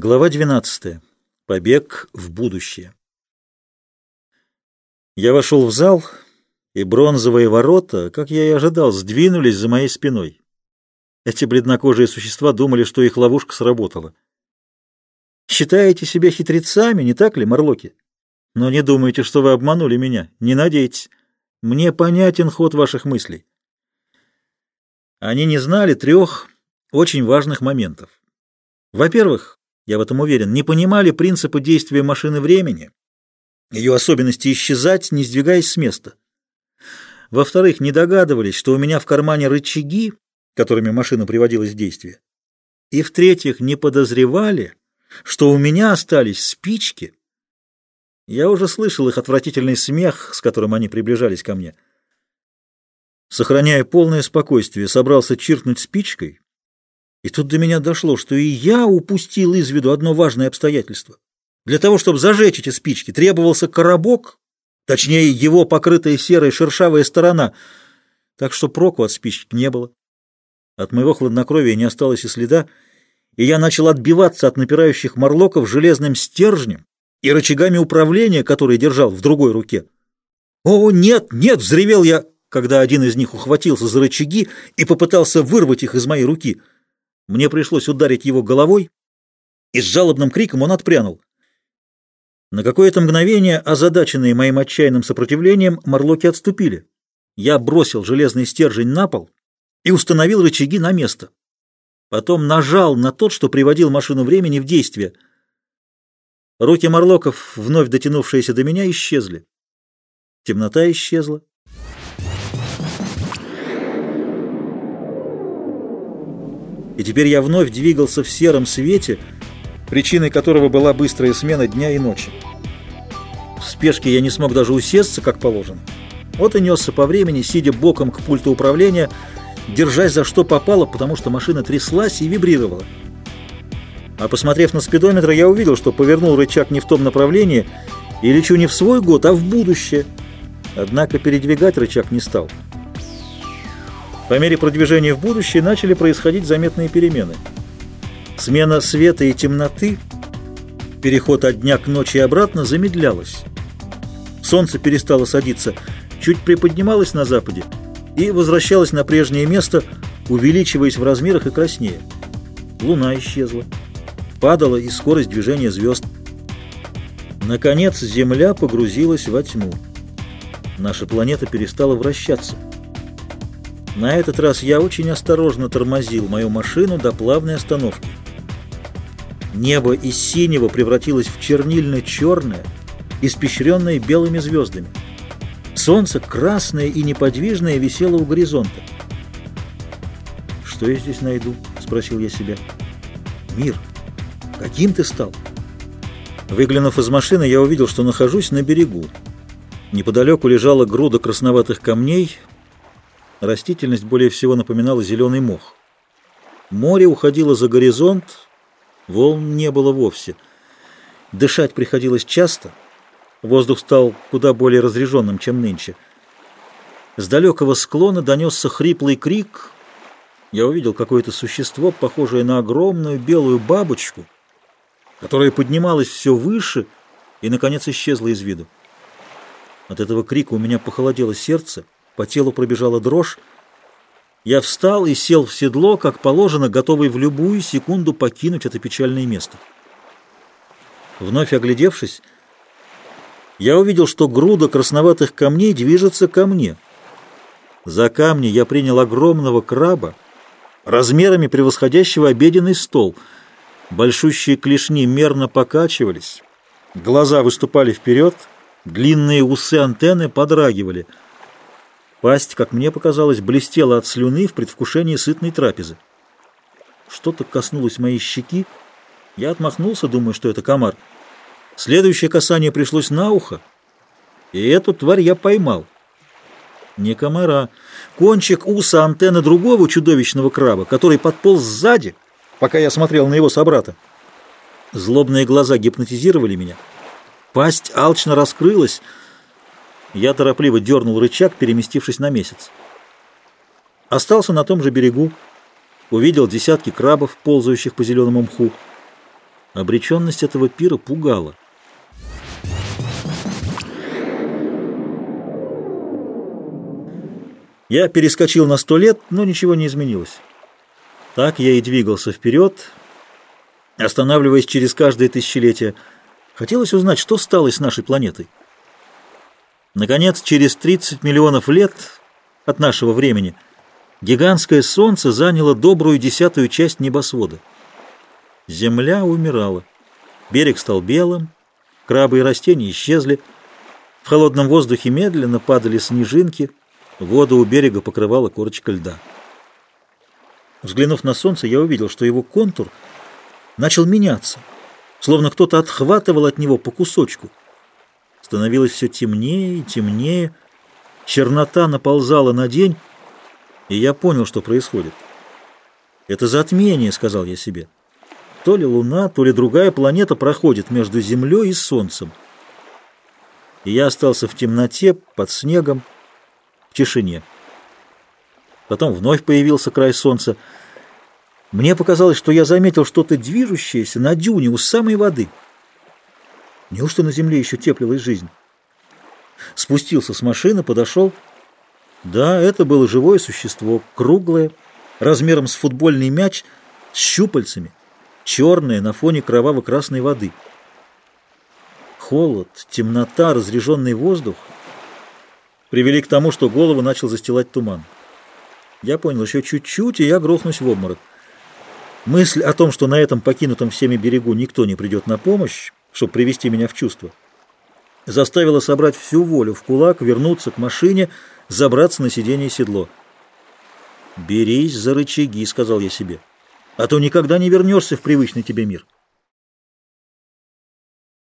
Глава 12. Побег в будущее. Я вошел в зал, и бронзовые ворота, как я и ожидал, сдвинулись за моей спиной. Эти бледнокожие существа думали, что их ловушка сработала. Считаете себя хитрецами, не так ли, Марлоки? Но не думайте, что вы обманули меня. Не надейтесь. Мне понятен ход ваших мыслей. Они не знали трех очень важных моментов. Во-первых, я в этом уверен, не понимали принципа действия машины времени, ее особенности исчезать, не сдвигаясь с места. Во-вторых, не догадывались, что у меня в кармане рычаги, которыми машина приводилась в действие. И в-третьих, не подозревали, что у меня остались спички. Я уже слышал их отвратительный смех, с которым они приближались ко мне. Сохраняя полное спокойствие, собрался чиркнуть спичкой, и тут до меня дошло, что и я упустил из виду одно важное обстоятельство. Для того, чтобы зажечь эти спички, требовался коробок, точнее, его покрытая серой шершавая сторона, так что проку от спичек не было. От моего хладнокровия не осталось и следа, и я начал отбиваться от напирающих морлоков железным стержнем и рычагами управления, которые держал в другой руке. «О, нет, нет!» — взревел я, когда один из них ухватился за рычаги и попытался вырвать их из моей руки — мне пришлось ударить его головой, и с жалобным криком он отпрянул. На какое-то мгновение, озадаченные моим отчаянным сопротивлением, морлоки отступили. Я бросил железный стержень на пол и установил рычаги на место. Потом нажал на тот, что приводил машину времени в действие. Руки морлоков, вновь дотянувшиеся до меня, исчезли. Темнота исчезла. И теперь я вновь двигался в сером свете, причиной которого была быстрая смена дня и ночи. В спешке я не смог даже усесться, как положено. Вот и несся по времени, сидя боком к пульту управления, держась за что попало, потому что машина тряслась и вибрировала. А посмотрев на спидометр, я увидел, что повернул рычаг не в том направлении и лечу не в свой год, а в будущее. Однако передвигать рычаг не стал. По мере продвижения в будущее начали происходить заметные перемены. Смена света и темноты, переход от дня к ночи и обратно замедлялась. Солнце перестало садиться, чуть приподнималось на западе и возвращалось на прежнее место, увеличиваясь в размерах и краснее. Луна исчезла. Падала и скорость движения звезд. Наконец Земля погрузилась во тьму. Наша планета перестала вращаться. На этот раз я очень осторожно тормозил мою машину до плавной остановки. Небо из синего превратилось в чернильно-черное, испещренное белыми звездами. Солнце, красное и неподвижное, висело у горизонта. «Что я здесь найду?» — спросил я себя. «Мир, каким ты стал?» Выглянув из машины, я увидел, что нахожусь на берегу. Неподалеку лежала груда красноватых камней, Растительность более всего напоминала зеленый мох. Море уходило за горизонт, волн не было вовсе. Дышать приходилось часто, воздух стал куда более разреженным, чем нынче. С далекого склона донесся хриплый крик. Я увидел какое-то существо, похожее на огромную белую бабочку, которая поднималась все выше и, наконец, исчезла из виду. От этого крика у меня похолодело сердце — по телу пробежала дрожь. Я встал и сел в седло, как положено, готовый в любую секунду покинуть это печальное место. Вновь оглядевшись, я увидел, что груда красноватых камней движется ко мне. За камни я принял огромного краба, размерами превосходящего обеденный стол. Большущие клешни мерно покачивались, глаза выступали вперед, длинные усы антенны подрагивали — Пасть, как мне показалось, блестела от слюны в предвкушении сытной трапезы. Что-то коснулось моей щеки. Я отмахнулся, думая, что это комар. Следующее касание пришлось на ухо, и эту тварь я поймал. Не комара. Кончик уса антенны другого чудовищного краба, который подполз сзади, пока я смотрел на его собрата. Злобные глаза гипнотизировали меня. Пасть алчно раскрылась — я торопливо дернул рычаг, переместившись на месяц. Остался на том же берегу, увидел десятки крабов, ползающих по зеленому мху. Обреченность этого пира пугала. Я перескочил на сто лет, но ничего не изменилось. Так я и двигался вперед, останавливаясь через каждое тысячелетие. Хотелось узнать, что стало с нашей планетой. Наконец, через 30 миллионов лет от нашего времени гигантское Солнце заняло добрую десятую часть небосвода. Земля умирала. Берег стал белым, крабы и растения исчезли. В холодном воздухе медленно падали снежинки, воду у берега покрывала корочка льда. Взглянув на солнце, я увидел, что его контур начал меняться, словно кто-то отхватывал от него по кусочку. Становилось все темнее и темнее, чернота наползала на день, и я понял, что происходит. «Это затмение», — сказал я себе. То ли Луна, то ли другая планета проходит между Землей и Солнцем. И я остался в темноте, под снегом, в тишине. Потом вновь появился край Солнца. Мне показалось, что я заметил что-то движущееся на дюне у самой воды. Неужто на Земле еще теплилась жизнь? Спустился с машины, подошел. Да, это было живое существо, круглое, размером с футбольный мяч, с щупальцами черное на фоне кроваво-красной воды. Холод, темнота, разреженный воздух привели к тому, что голову начал застилать туман. Я понял, еще чуть-чуть, и я грохнусь в обморок. Мысль о том, что на этом покинутом всеми берегу никто не придет на помощь, чтобы привести меня в чувство, заставила собрать всю волю в кулак, вернуться к машине, забраться на сиденье седло. «Берись за рычаги», — сказал я себе а то никогда не вернешься в привычный тебе мир.